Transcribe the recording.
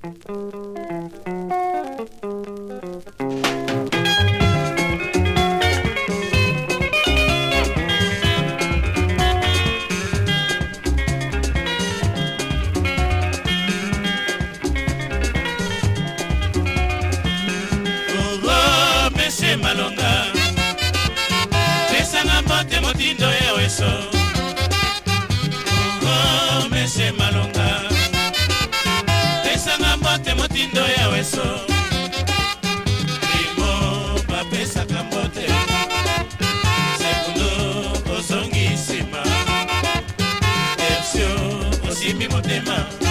malonga pesanga mote motindo ya weso oh, mese malonga osimbi motema